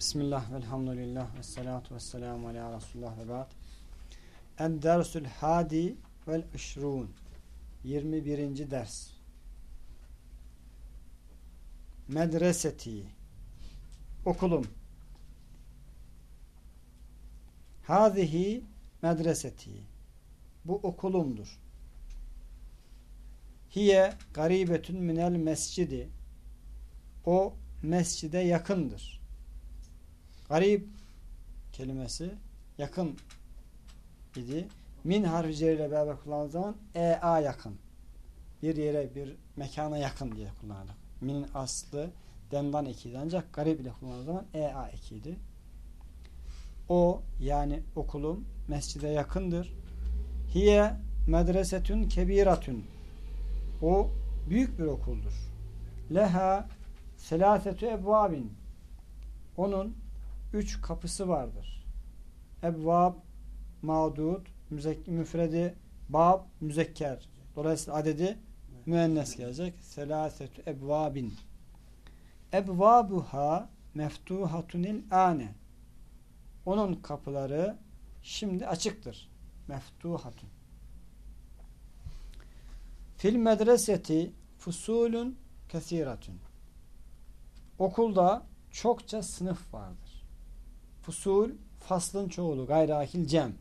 Bismillah, velhamdülillah, ve salatu ve selamu ala Resulullah ve ba'd. En dersül hadi vel işrun. 21. ders. Medreseti. Okulum. Hazihi medreseti. Bu okulumdur. Hiye garibetün minel mescidi. O mescide yakındır. Garip kelimesi yakın idi. Min harfi beraber kullanıldığı zaman EA yakın. Bir yere, bir mekana yakın diye kullanılır. Min'in aslı dendan ekiydi. Ancak garip ile kullanıldığı zaman EA ekiydi. O yani okulum mescide yakındır. Hiye medresetün kebiratün. O büyük bir okuldur. Leha selasetü ebvabin. Onun üç kapısı vardır. Ebvab mağdud müfredi bab müzekker. Dolayısıyla adedi müennes gelecek. Selasetü ebvabin. Ebvabuha meftuhatunil ane. Onun kapıları şimdi açıktır. Meftuhatun. Fil medreseti fusulun kesiratun. Okulda çokça sınıf vardır. Fusul faslın çoğulu gayrakil cem.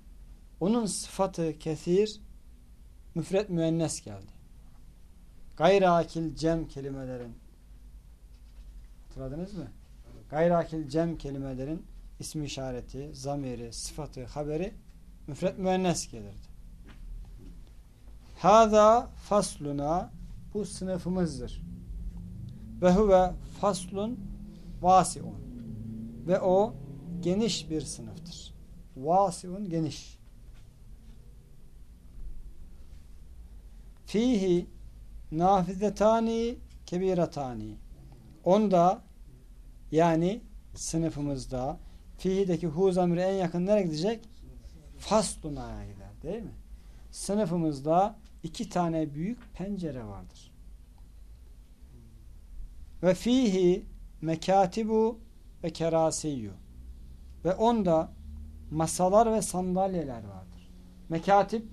Onun sıfatı kesir müfret müennes geldi. Gayrakil cem kelimelerin hatırladınız mı? Gayrakil cem kelimelerin ismi işareti, zamiri, sıfatı, haberi müfret müennes gelirdi. Hada fasluna bu sınıfımızdır. Ve huve faslun vasiun ve o geniş bir sınıftır. Vasiun geniş. Fihi nafizetani kebiratani onda yani sınıfımızda fihideki hu zamiri en yakın nereye gidecek? Fasluna'ya gider değil mi? Sınıfımızda iki tane büyük pencere vardır. Ve fihi mekatibu ve kerasiyyu ve onda masalar ve sandalyeler vardır. Mekatip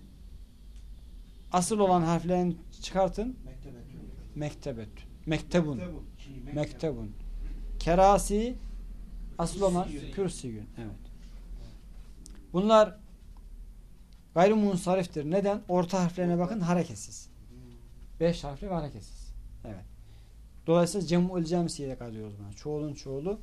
asıl olan harflerini çıkartın. Mektebet. Mektebun. Mektebun. Kerasi asıl olan kürsüyün. Evet. Bunlar gayrimunsariftir. Neden? Orta harflerine bakın hareketsiz. Beş harfli ve hareketsiz. Evet. Dolayısıyla cem'ul cemsiye kalıyoruz buna. Çoğulun çoğulu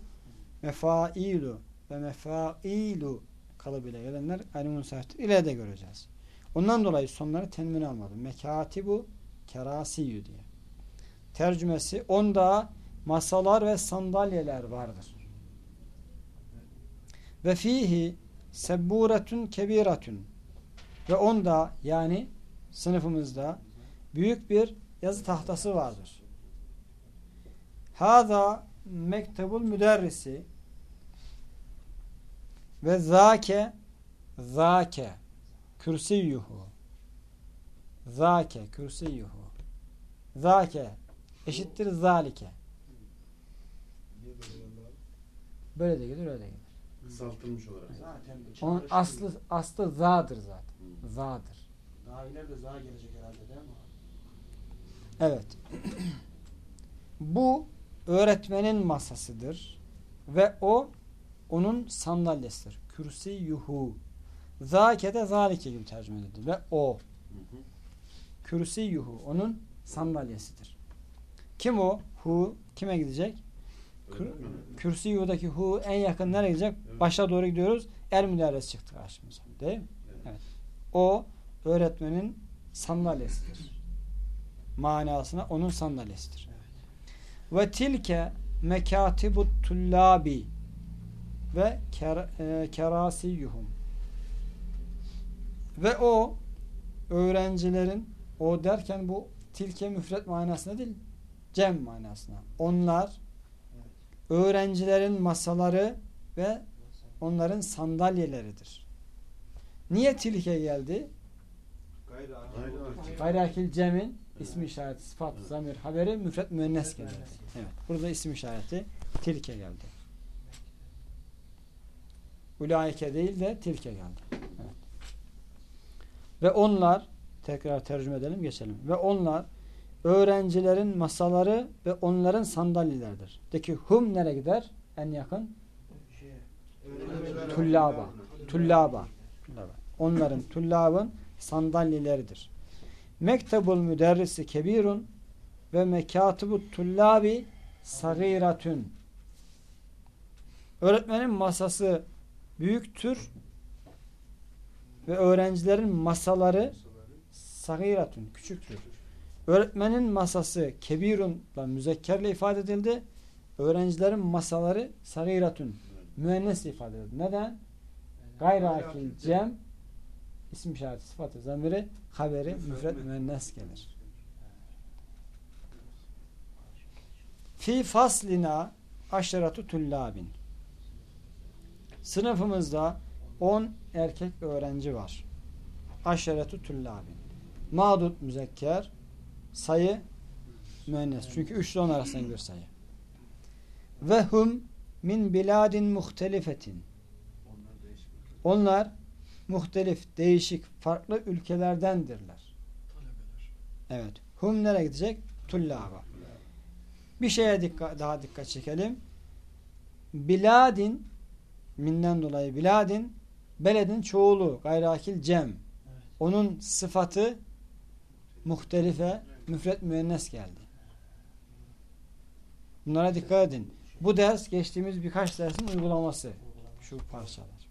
mefailu ve mefailu kalıbıyla gelenler gayrimunsariftir. İleride göreceğiz. Ondan dolayı sonları tenvin almadım. Mekatibu kerasiyü diye. Tercümesi onda masalar ve sandalyeler vardır. Ve fihi sebburetun kebiratun ve onda yani sınıfımızda büyük bir yazı tahtası vardır. Hada mektebul müderrisi ve zake zake kürsiyyuhu zake kürsiyyuhu zake eşittir zalike böyle de gelir öyle de gelir. Kısaltılmış olarak. Zaten Onun aslı aslı zadır zaten. Zadır. Daha ileride za gelecek herhalde değil mi? Evet. Bu öğretmenin masasıdır ve o onun sandalyesidir. Kürsi yuhu. Zâke de zâlike gibi tercüme edildi. Ve o. Kürsi yuhu. Onun sandalyesidir. Kim o? Hu. Kime gidecek? Kürsi yuhudaki hu en yakın nereye gidecek? Başa doğru gidiyoruz. Er müderres çıktı karşımıza. Değil mi? Evet. O öğretmenin sandalyesidir. Manasına onun sandalyesidir. Ve tilke mekatibut tullabi ve ker, e, kerasiyuhum ve o öğrencilerin o derken bu tilke müfret manasına değil cem manasına. Onlar öğrencilerin masaları ve onların sandalyeleridir. Niye tilke geldi? Gayrı Gayrı Gayrakil cemin ismi işareti, sıfat, zamir, haberi müfret müennes geldi. Evet. Burada isim işareti tilke geldi. Ulaike değil de tilke geldi. Evet. Ve onlar tekrar tercüme edelim geçelim. Ve onlar öğrencilerin masaları ve onların sandalyeleridir. De ki hum nereye gider? En yakın Tullaba. Tullaba. Onların tullabın sandalyeleridir. Mektebul müderrisi kebirun ve mekatubu tullabi sagiratun. Öğretmenin masası büyüktür ve öğrencilerin masaları sagiratun, küçüktür. Öğretmenin masası kebirunla müzekkerle ifade edildi. Öğrencilerin masaları sagiratun, müennesle ifade edildi. Neden? Gayrakil cem isim işareti sıfatı zamiri haberi müfred müennes gelir. Fi faslina aşeratu tullabin. Sınıfımızda 10 erkek öğrenci var. Aşeretu tullabin. Mağdut müzekker sayı müennes. Çünkü 3 ile 10 arasında bir sayı. Ve hum min biladin muhtelifetin. Onlar muhtelif, değişik, farklı ülkelerdendirler. Evet. Hum nereye gidecek? Tullaba. Bir şeye dikkat, daha dikkat çekelim. Biladin minden dolayı biladin beledin çoğulu gayrakil cem. Onun sıfatı muhtelife müfret müennes geldi. Bunlara dikkat edin. Bu ders geçtiğimiz birkaç dersin uygulaması. Şu parçalar.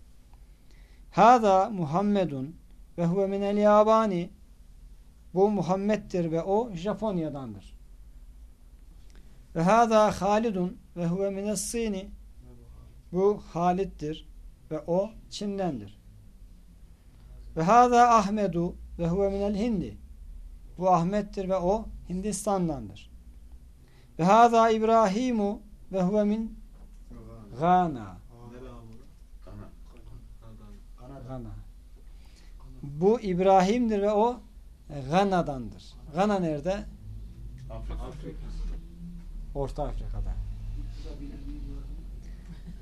Hada Muhammedun ve huve minel yabani bu Muhammed'dir ve o Japonya'dandır. Ve hada Halidun ve huve minel sini bu Halid'dir ve o Çin'dendir. Ve hada Ahmedu ve huve minel Hindi bu Ahmet'tir ve o Hindistan'dandır. Ve hada İbrahimu ve huve min Gana. Gana. Bu İbrahim'dir ve o Gana'dandır. Gana nerede? Afrika. Orta Afrika'da.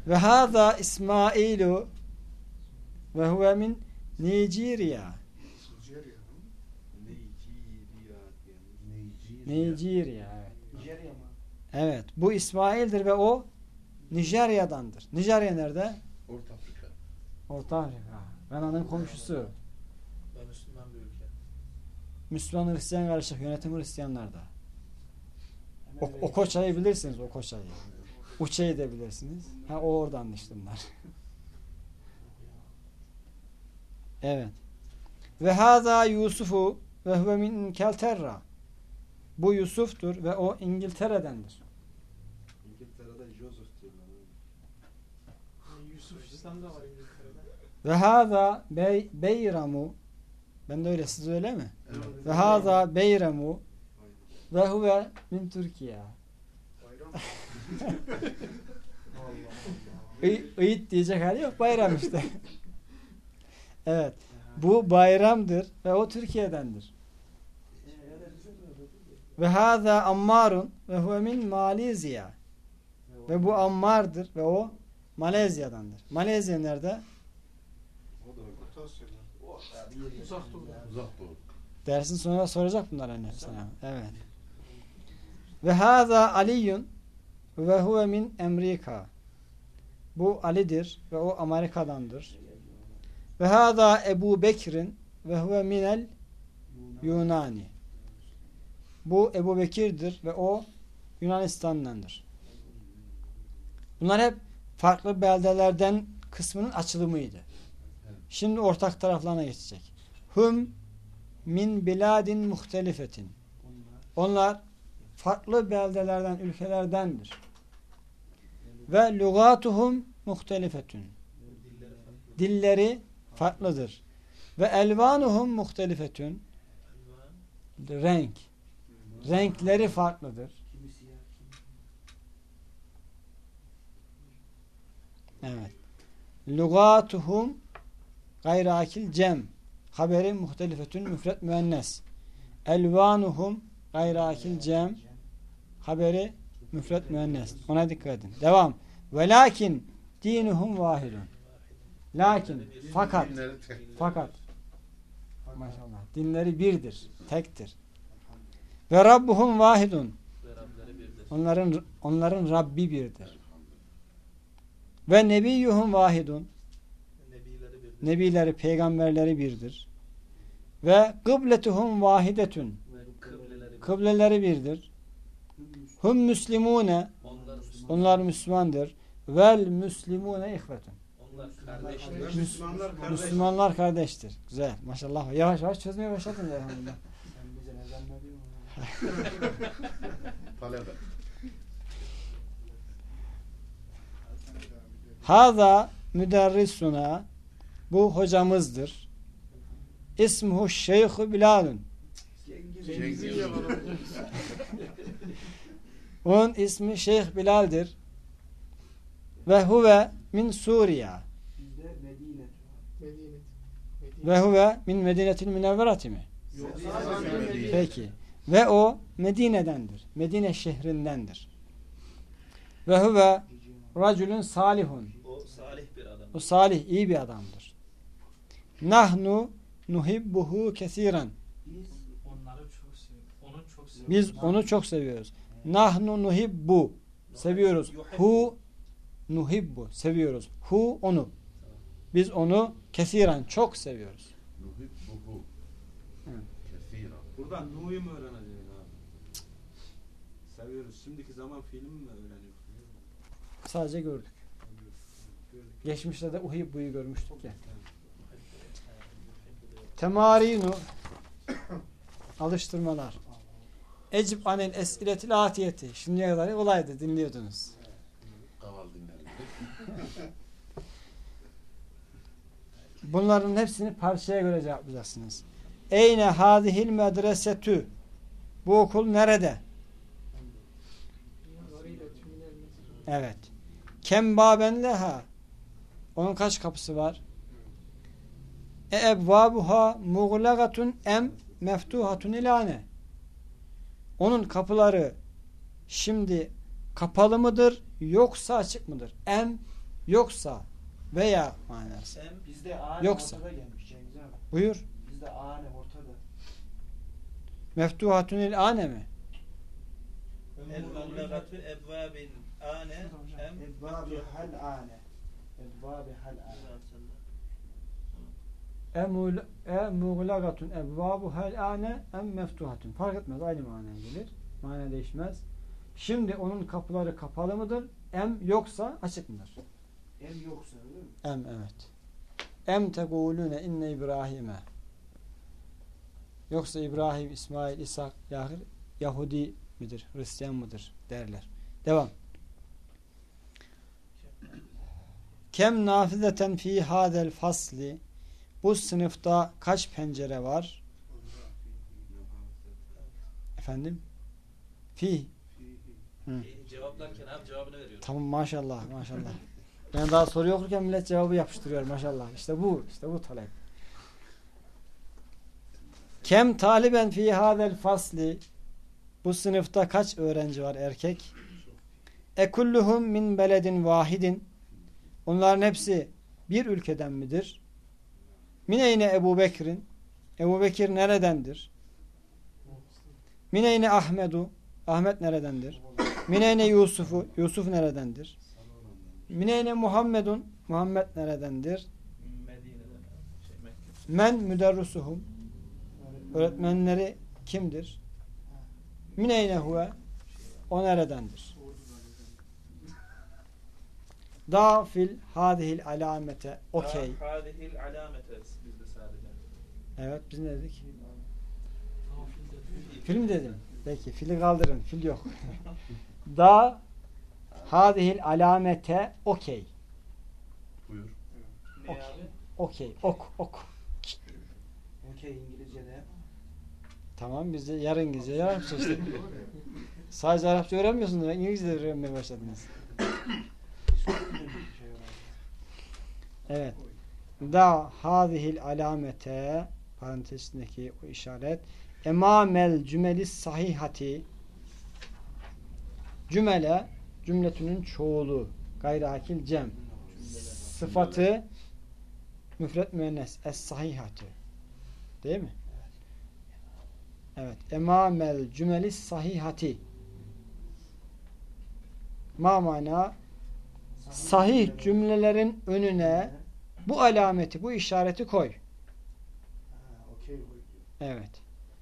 Ve hâzâ İsmailu ve huve min Nijerya. Nijerya. Evet. Evet. Bu İsmail'dir ve o Nijerya'dandır. Nijerya nerede? Orta Afrika. Orta Afrika. Gana'nın komşusu. Ben Müslüman bir ülke. Müslüman Hristiyan karışık. Yönetim Hristiyanlarda. O, o koçayı bilirsiniz o koçayı. Uçayı da bilirsiniz. Ha o oradan bunlar. evet. Ve haza Yusufu ve huve min İngilterra. Bu Yusuf'tur ve o İngiltere'dendir. İngiltere'de Joseph diyorlar. Yusuf İslam'da var İngiltere'de. Ve haza bey, Beyramu ben de öyle siz öyle mi? Evet. Ve haza Beyramu ve huve min Türkiye. İ- İyit diyecek hali yok. Bayram işte. evet. Bu bayramdır ve o Türkiye'dendir. Ve haza Ammarun ve huve min Malezya. Ve bu Ammar'dır ve o Malezya'dandır. Malezya nerede? Dersin sonunda soracak bunlar anne sana. Evet. Ve haza Aliyun ve huve min Amerika. Bu Ali'dir ve o Amerika'dandır. Ve haza Ebu Bekir'in ve huve minel Yunani. Bu Ebu Bekir'dir ve o Yunanistan'dandır. Bunlar hep farklı beldelerden kısmının açılımıydı. Şimdi ortak taraflarına geçecek. Hum min biladin muhtelifetin. Onlar farklı beldelerden, ülkelerdendir. Ve lugatuhum muhtelifetun. Dilleri farklıdır. Ve elvanuhum muhtelifetun. Renk. Renkleri farklıdır. Evet. Lugatuhum gayrakil cem. Haberi muhtelifetün müfret müennes. Elvanuhum gayrakil cem. Haberi müfret müennes. Ona dikkat edin. Devam. Velakin dinuhum vahidun. Lakin fakat fakat maşallah dinleri birdir, tektir. Ve Rabbuhum vahidun. Ve. Onların onların Rabbi birdir. Ve nebiyyuhum vahidun. Nebileri peygamberleri birdir. Ve kıbletuhum vahidetun. Ve kıbleleri birdir. Hum müslimune. Onlar Müslüman. Onlar Müslümandır. Vel müslimune ihvetun. Onlar kardeştir. Müslümanlar kardeş. Müslümanlar kardeştir. Güzel. Maşallah. Yavaş yavaş çözmeye başladın zannediyorsun? Talebe. Haza müderrisuna bu hocamızdır. İsmuhu Şeyhu Bilalun. Cengiz Onun ismi Şeyh Bilal'dir. Ve huve min Suriye. Bizde Medine. Medine. Ve huve min Medinetil Münevverati mi? Peki. Ve o Medine'dendir. Medine şehrindendir. Ve huve racülün salihun. O salih bir adam. O salih, iyi bir adamdır. Nahnu nuhibbuhu kesiren. Biz Onları çok seviyoruz. Onu çok seviyoruz. Biz onu çok seviyoruz. Nahnu nuhibbu. Seviyoruz. Hu nuhibbu. Seviyoruz. Hu onu. Biz onu kesiren çok seviyoruz. Nuhibbuhu. Kesiren. buradan Nuh'yu mu öğreneceğiz abi? Seviyoruz. Şimdiki zaman film mi öğreniyoruz? Sadece gördük. Gördük. Geçmişte de uhibbu'yu görmüştük ya. Temarinu alıştırmalar. Ecib anel esiletil atiyeti. Şimdiye kadar kolaydı dinliyordunuz. Bunların hepsini parçaya göre cevaplayacaksınız. Eyne hadihil medresetü. Bu okul nerede? Evet. Kem baben leha. Onun kaç kapısı var? E ebvabuha muğlagatun em meftuhatun ilane. Onun kapıları şimdi kapalı mıdır yoksa açık mıdır? Em yoksa veya manası. Sen Bizde ağane Yoksa. ortada gelmiş Cengiz abi. Buyur. Bizde ağane ortada. Meftuhatun ilane mi? el mullagatu ebvabil ane em Ebbabi hal ane. Ebbabi hal ane. E muğlagatun ebvabu hel ane em meftuhatun. Fark etmez aynı manaya gelir. Mana değişmez. Şimdi onun kapıları kapalı mıdır? Em yoksa açık mıdır? Em yoksa öyle mi? Em evet. Em tegulune inne İbrahim'e. Yoksa İbrahim, İsmail, İshak, Yahir Yahudi midir, Hristiyan mıdır derler. Devam. Kem nafizeten fi hadel fasli bu sınıfta kaç pencere var? Efendim? Fi. E, cevaplarken abi cevabını veriyor. Tamam maşallah maşallah. Ben daha soru okurken millet cevabı yapıştırıyor maşallah. İşte bu, işte bu talep. Kem taliben fi hadel fasli bu sınıfta kaç öğrenci var erkek? Ekulluhum min beledin vahidin Onların hepsi bir ülkeden midir? Mineyne Ebu Bekir'in Ebu Bekir neredendir? Mineyne Ahmedu Ahmet neredendir? Mineyne Yusuf'u Yusuf neredendir? Mineyne Muhammedun Muhammed neredendir? Men müderrisuhum öğretmenleri kimdir? Mineyne huve o neredendir? Da fil hadihil alamete okey. Hadihil alamete. Evet biz ne dedik? Film dedim. Peki fili kaldırın. Fil yok. da hadihil alamete okey. Buyur. Ne Okey. abi? Okey. Ok. Ok. Okey İngilizce'de. Tamam biz de yarın İngilizce yarın işte. Sadece Arapça öğrenmiyorsunuz. İngilizce de öğrenmeye başladınız. Şey. Evet. Da hadihil alamete parantezindeki o işaret emamel cümeli sahihati cümele cümletünün çoğulu gayri akil cem sıfatı müfret müennes es sahihatü. Değil mi? Evet. Emamel cümeli sahihati. Ma mana sahih cümlelerin önüne bu alameti, bu işareti koy. Ha, okey koy diyor. Evet.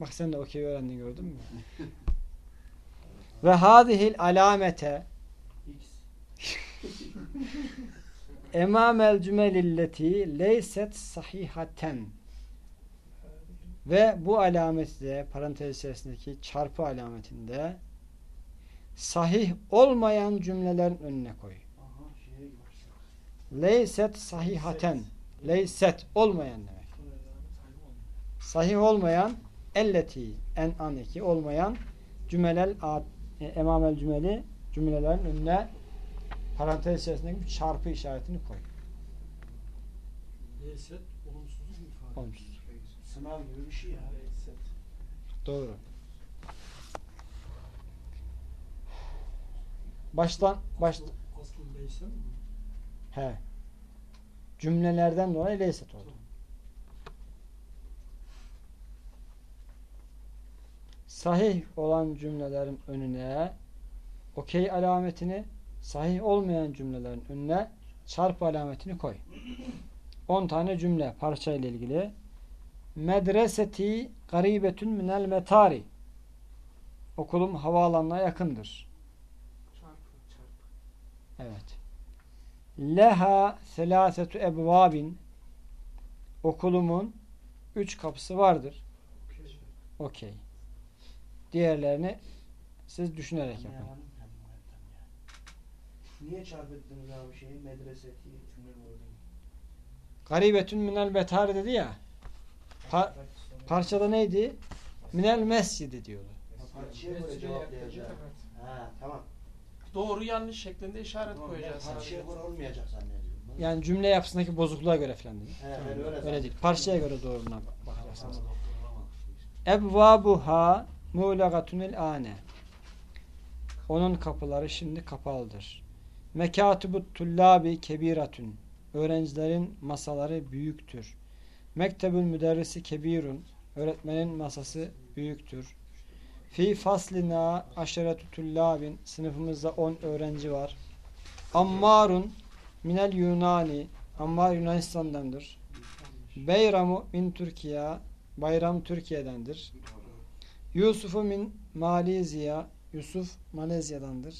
Bak sen de okey öğrendin gördün mü? Ve hadihil alamete X. emamel cümelilleti leyset sahihaten ve bu alamette parantez içerisindeki çarpı alametinde sahih olmayan cümlelerin önüne koy. Aha şeye başladık. Leyset sahihaten. Leyset olmayan demek. Sahih olmayan elleti en an iki olmayan cümelel e, emamel cümeli cümlelerin önüne parantez içerisindeki bir çarpı işaretini koy. Lezzet olumsuzluk ifade. Olumsuz. Sınav gibi bir şey ya. Doğru. Baştan baş Aslı, aslı leyse mi? he. Cümlelerden dolayı leyset oldu. Sahih olan cümlelerin önüne okey alametini, sahih olmayan cümlelerin önüne çarpı alametini koy. 10 tane cümle parça ile ilgili. Medreseti garibetün minel metari. Okulum havaalanına yakındır. Çarpı çarpı. Evet. Leha selasetu ebvabin. Okulumun üç kapısı vardır. Okey. Okey. Diğerlerini siz düşünerek yapın. Niye çarpıttınız abi şeyi? Medreseti cümle. Garibetün minel metari dedi ya. Pa- parçada neydi? Minel mescidi diyordu. Parçaya göre cevaplayacağım. Ha tamam. Doğru yanlış şeklinde işaret Tamam, koyacağız. Parçaya göre olmayacak zannediyorum. Yani cümle yapısındaki bozukluğa göre falan dedi. He, öyle Öyle değil. Parçaya göre doğruluğuna bakacaksınız. Ebvabuha muğlagatunil ane. Onun kapıları şimdi kapalıdır. Mekatibut tullabi kebiratun. Öğrencilerin masaları büyüktür. Mektebül müderrisi kebirun. Öğretmenin masası büyüktür. Fi faslina aşeretu tullabin. Sınıfımızda 10 öğrenci var. Ammarun minel Yunani. Ammar Yunanistan'dandır. Beyramu min Türkiye. Bayram Türkiye'dendir. Yusufu min Malezya. Yusuf Malezya'dandır.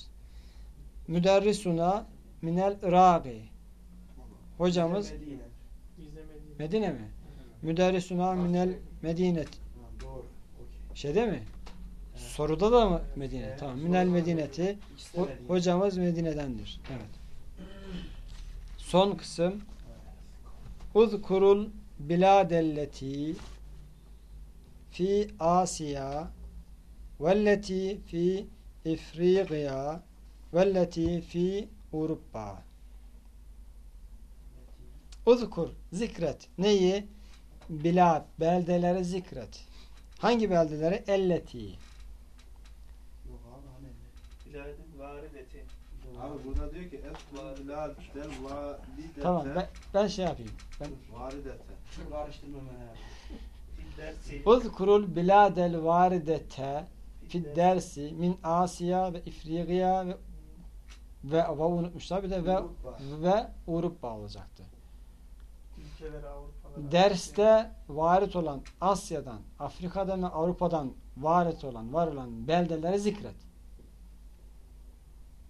Müderrisuna minel Iraki. Hocamız Medine. Mi? Müderrisuna minel Medinet. Doğru. Okey. Şeyde mi? Soruda da mı Medine? Evet, Tamam. Minel Medineti. Ho- hocamız Medine'dendir. Evet. Son kısım Uzkurul biladelleti fi Asya velleti fi İfriqiya velleti fi Avrupa. Uzkur, zikret. Neyi? Bilad, beldeleri zikret. Hangi beldeleri? Elleti. Abi burada diyor ki Tamam ben, ben şey yapayım. Ben varidete. Şu karıştırma beni abi. Uzkurul biladel varidete fi dersi min Asya ve İfriqiya ve ve vav unutmuşlar bir de ve Avrupa. ve Avrupa olacaktı. Derste varit olan Asya'dan, Afrika'dan ve Avrupa'dan varit olan, var olan beldeleri zikret.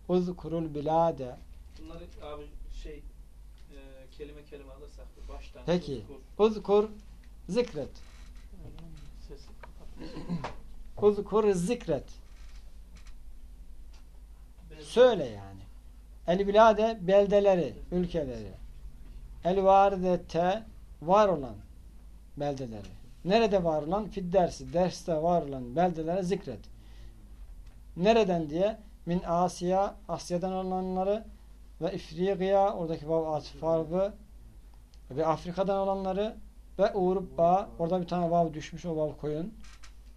Uzkurul bilade. Bunları abi şey e, kelime kelime alırsak baştan. Peki. uzkur. Uzkur zikret. Sesi Uzkur zikret. Söyle yani. El bilade beldeleri, ülkeleri. El varidete var olan beldeleri. Nerede var olan? Fid dersi. Derste var olan beldeleri zikret. Nereden diye? Min Asya, Asya'dan olanları ve İfriqiya, oradaki vav atıf harfi ve Afrika'dan olanları ve Avrupa, orada bir tane vav düşmüş, o vav koyun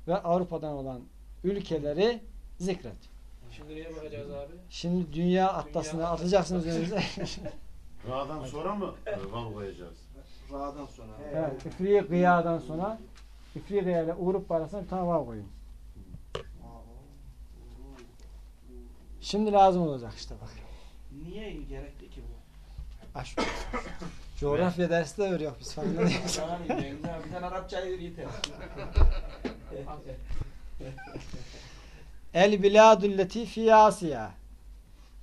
ve Avrupa'dan olan ülkeleri zikret. Şimdi neye bakacağız abi? Şimdi dünya atlasını Dünya atacaksınız atlasına önünüze. Ra'dan sonra mı e, vav koyacağız? Ra'dan sonra. Evet. İfriqiyadan sonra İfriqiya ile Avrupa arasında bir tane vav koyun. Şimdi lazım olacak işte bak. Niye gerekli ki bu? Aş. Coğrafya dersi de öyle yok biz ben güzel bir tane Arapça yeter. El biladülleti fi Asya.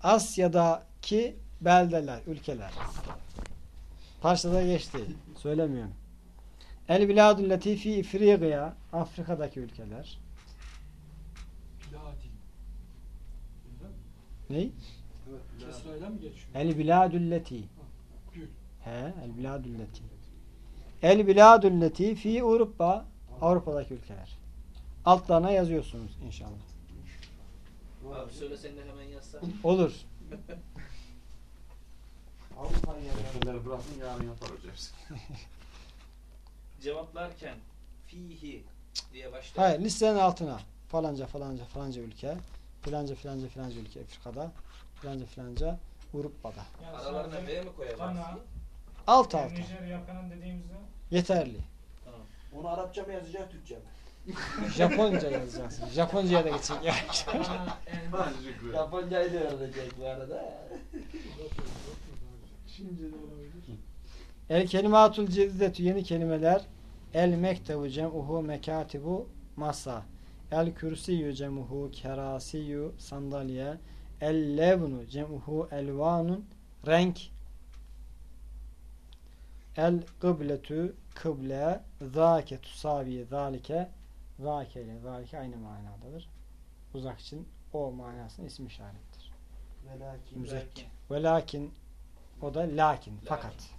Asya'daki beldeler, ülkeler. Parçada geçti. Söylemiyorum. El biladülleti fi İfriqiya. Afrika'daki ülkeler. Ney? Kesrayla mı geçiyor? El biladülleti. He, el biladülleti. El biladülleti fi Avrupa. Avrupa'daki ülkeler. Altlarına yazıyorsunuz inşallah. Abi söylesen de hemen yazsan. Olur. Avrupa'nın. Şunları bırakın yarın yapar hocam. Cevaplarken fihi diye başlar. Hayır listenin altına falanca falanca falanca ülke filanca filanca filanca ülke Afrika'da filanca filanca Avrupa'da. Yani Aralarına B mi koyacağız? Kana, Alt alta. Nijerya falan dediğimizde Yeterli. Tamam. Onu Arapça mı yazacak Türkçe mi? Japonca yazacaksın. Japonca'ya da geçecek. yani. Japoncayı da öğrenecek bu arada. Şimdi de olabilir. El kelimatul cedidetü yeni kelimeler. El mektebu cem'uhu mekatibu masa. El kürsiyü cem'uhu kerasiyü sandalye. El levnu cem'uhu elvanun renk. El kıbletü kıble zâke tusavi zâlike zâke ile zâlike aynı manadadır. Uzak için o manasının isim işarettir. Ve lakin. Müzekker. Ve lakin o da lakin fakat.